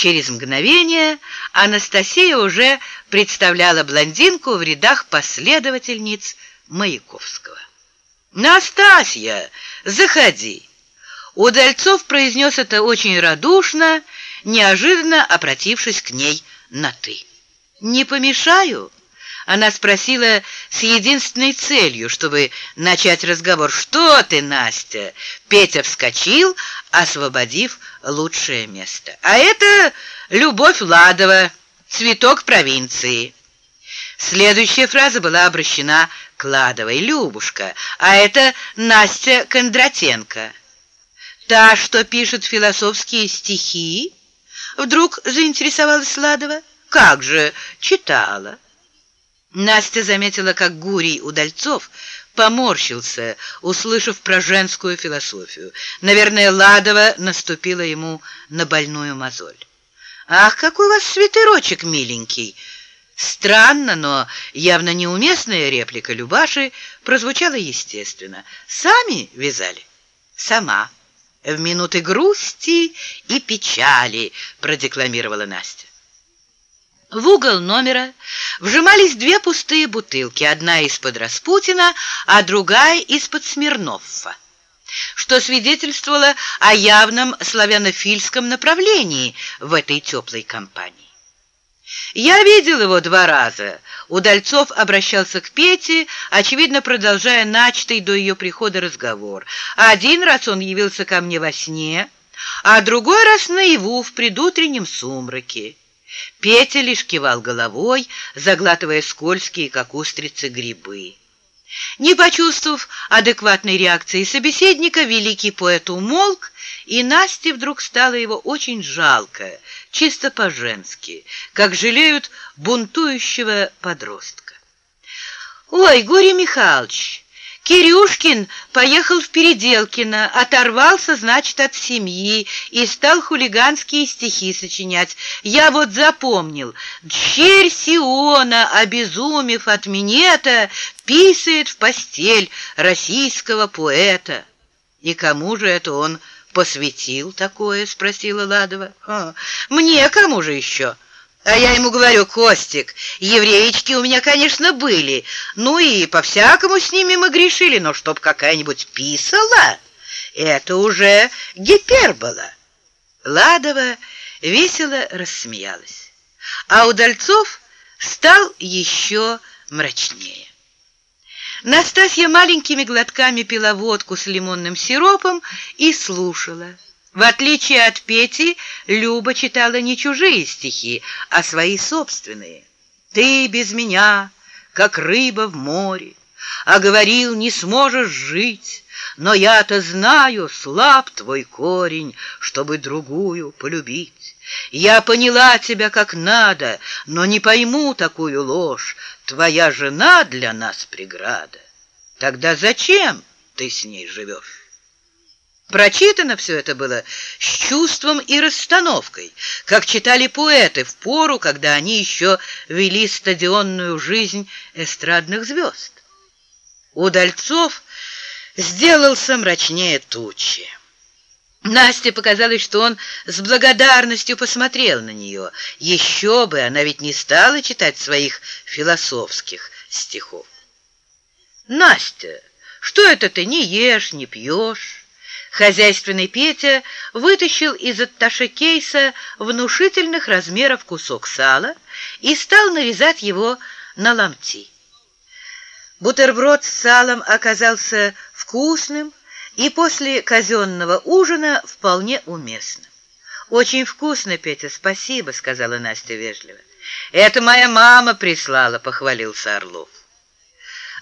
Через мгновение Анастасия уже представляла блондинку в рядах последовательниц Маяковского. «Настасья, заходи!» Удальцов произнес это очень радушно, неожиданно обратившись к ней на «ты». «Не помешаю?» Она спросила с единственной целью, чтобы начать разговор. «Что ты, Настя?» Петя вскочил, освободив лучшее место. «А это Любовь Ладова, цветок провинции». Следующая фраза была обращена к Ладовой. «Любушка, а это Настя Кондратенко». «Та, что пишет философские стихи?» Вдруг заинтересовалась Ладова. «Как же, читала». Настя заметила, как Гурий Удальцов поморщился, услышав про женскую философию. Наверное, Ладова наступила ему на больную мозоль. «Ах, какой у вас свитерочек миленький!» Странно, но явно неуместная реплика Любаши прозвучала естественно. «Сами вязали?» «Сама. В минуты грусти и печали», — продекламировала Настя. В угол номера вжимались две пустые бутылки, одна из-под Распутина, а другая из-под Смирнова, что свидетельствовало о явном славянофильском направлении в этой теплой компании. Я видел его два раза. Удальцов обращался к Пете, очевидно, продолжая начатый до ее прихода разговор. Один раз он явился ко мне во сне, а другой раз наяву в предутреннем сумраке. Петя лишь кивал головой, заглатывая скользкие, как устрицы, грибы. Не почувствовав адекватной реакции собеседника, великий поэт умолк, и Насте вдруг стало его очень жалко, чисто по-женски, как жалеют бунтующего подростка. «Ой, Гурий Михайлович, Кирюшкин поехал в Переделкино, оторвался, значит, от семьи и стал хулиганские стихи сочинять. Я вот запомнил. Черь Сиона, обезумев от минета, писает в постель российского поэта. И кому же это он посвятил такое? Спросила Ладова. Мне кому же еще? А я ему говорю, Костик, евреечки у меня, конечно, были. Ну и по-всякому с ними мы грешили, но чтоб какая-нибудь писала, это уже гипербола. Ладова весело рассмеялась. А Удальцов стал еще мрачнее. Настасья маленькими глотками пила водку с лимонным сиропом и слушала. В отличие от Пети, Люба читала не чужие стихи, а свои собственные. «Ты без меня, как рыба в море, а говорил, не сможешь жить, но я-то знаю, слаб твой корень, чтобы другую полюбить. Я поняла тебя как надо, но не пойму такую ложь, твоя жена для нас преграда. Тогда зачем ты с ней живешь?» Прочитано все это было с чувством и расстановкой, как читали поэты в пору, когда они еще вели стадионную жизнь эстрадных звезд. Удальцов сделался мрачнее тучи. Насте показалось, что он с благодарностью посмотрел на нее. Еще бы, она ведь не стала читать своих философских стихов. «Настя, что это ты не ешь, не пьешь?» Хозяйственный Петя вытащил из атташе кейса внушительных размеров кусок сала и стал нарезать его на ломти. Бутерброд с салом оказался вкусным и после казенного ужина вполне уместным. «Очень вкусно, Петя, спасибо», — сказала Настя вежливо. «Это моя мама прислала», — похвалился Орлов.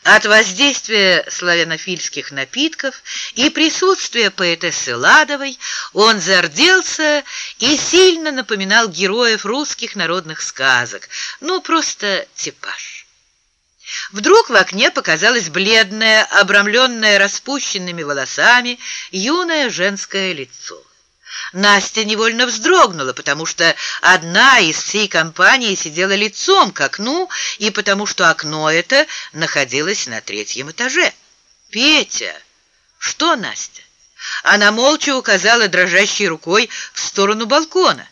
От воздействия славянофильских напитков и присутствия поэтессы Ладовой он зарделся и сильно напоминал героев русских народных сказок, ну, просто типаж. Вдруг в окне показалось бледное, обрамленное распущенными волосами, юное женское лицо. Настя невольно вздрогнула, потому что одна из всей компании сидела лицом к окну, и потому что окно это находилось на третьем этаже. «Петя!» «Что, Настя?» Она молча указала дрожащей рукой в сторону балкона.